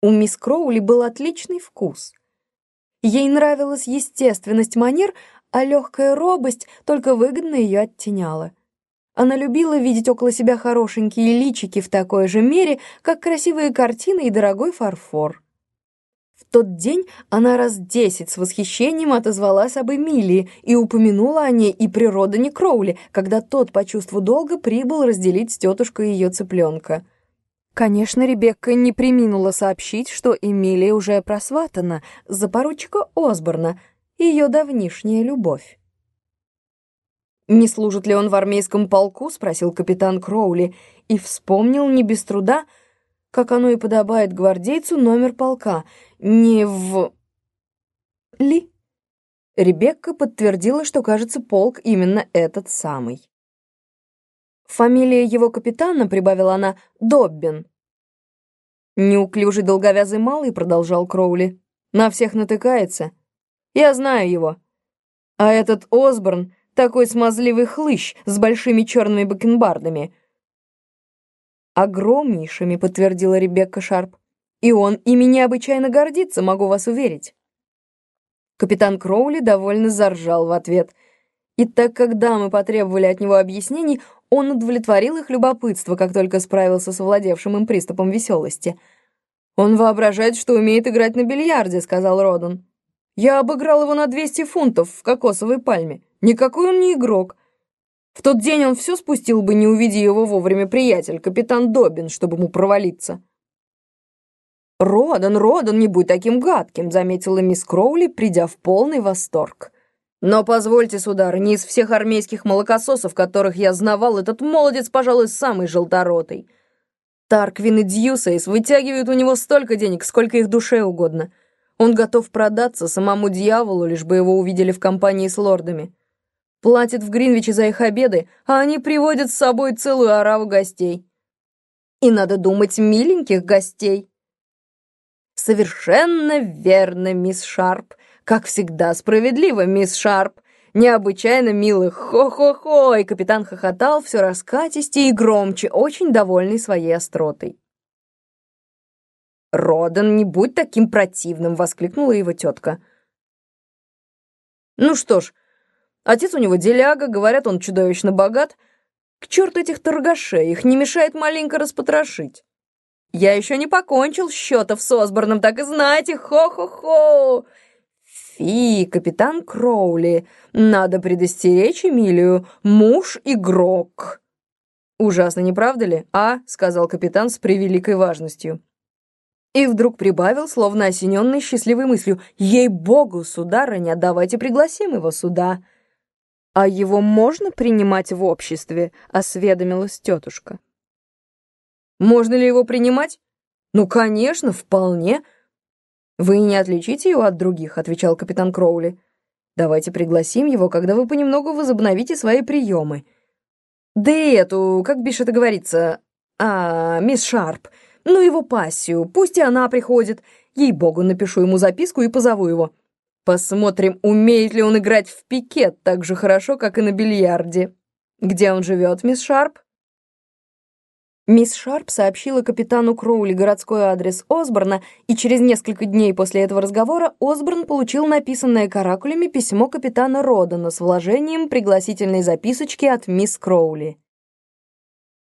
У мисс Кроули был отличный вкус. Ей нравилась естественность манер, а легкая робость только выгодно ее оттеняла. Она любила видеть около себя хорошенькие личики в такой же мере, как красивые картины и дорогой фарфор. В тот день она раз десять с восхищением отозвалась об Эмилии и упомянула о ней и при Родане Кроули, когда тот по чувству долга прибыл разделить с тетушкой ее цыпленка. Конечно, Ребекка не приминула сообщить, что Эмилия уже просватана за поручика Осборна, ее давнишняя любовь. «Не служит ли он в армейском полку?» — спросил капитан Кроули, и вспомнил не без труда, как оно и подобает гвардейцу, номер полка — не в... Ли. Ребекка подтвердила, что, кажется, полк именно этот самый. Фамилия его капитана, прибавила она, Доббин. Неуклюжий долговязый малый, продолжал Кроули, на всех натыкается. Я знаю его. А этот Осборн такой смазливый хлыщ с большими черными бакенбардами. Огромнейшими, подтвердила Ребекка Шарп. И он ими необычайно гордится, могу вас уверить». Капитан Кроули довольно заржал в ответ. И так как дамы потребовали от него объяснений, он удовлетворил их любопытство, как только справился с владевшим им приступом веселости. «Он воображает, что умеет играть на бильярде», — сказал Родон. «Я обыграл его на 200 фунтов в кокосовой пальме. Никакой он не игрок. В тот день он все спустил бы, не увидя его вовремя приятель, капитан Добин, чтобы ему провалиться». «Родан, Родан, не будь таким гадким», — заметила мисс Кроули, придя в полный восторг. «Но позвольте, сударыня, из всех армейских молокососов, которых я знавал, этот молодец, пожалуй, самый желторотый. Тарквин и Дьюсейс вытягивают у него столько денег, сколько их душе угодно. Он готов продаться самому дьяволу, лишь бы его увидели в компании с лордами. Платит в Гринвиче за их обеды, а они приводят с собой целую ораву гостей. И надо думать, миленьких гостей». «Совершенно верно, мисс Шарп. Как всегда справедливо, мисс Шарп. Необычайно милых. Хо-хо-хо!» И капитан хохотал все раскатистее и громче, очень довольный своей остротой. «Родан, не будь таким противным!» — воскликнула его тетка. «Ну что ж, отец у него деляга, говорят, он чудовищно богат. К черту этих торгашей, их не мешает маленько распотрошить. Я еще не покончил счетов с Осборном, так и знаете, хо-хо-хо!» «Фи, капитан Кроули, надо предостеречь Эмилию, муж игрок». «Ужасно, не правда ли, а?» — сказал капитан с превеликой важностью. И вдруг прибавил, словно осененный счастливой мыслью, «Ей-богу, сударыня, давайте пригласим его сюда». «А его можно принимать в обществе?» — осведомилась тетушка. Можно ли его принимать? Ну, конечно, вполне. Вы не отличите его от других, отвечал капитан Кроули. Давайте пригласим его, когда вы понемногу возобновите свои приемы. Да и эту, как бишь это говорится, а, мисс Шарп, ну его пассию, пусть и она приходит. Ей-богу, напишу ему записку и позову его. Посмотрим, умеет ли он играть в пикет так же хорошо, как и на бильярде. Где он живет, мисс Шарп? Мисс Шарп сообщила капитану Кроули городской адрес Осборна, и через несколько дней после этого разговора Осборн получил написанное каракулями письмо капитана Родана с вложением пригласительной записочки от мисс Кроули.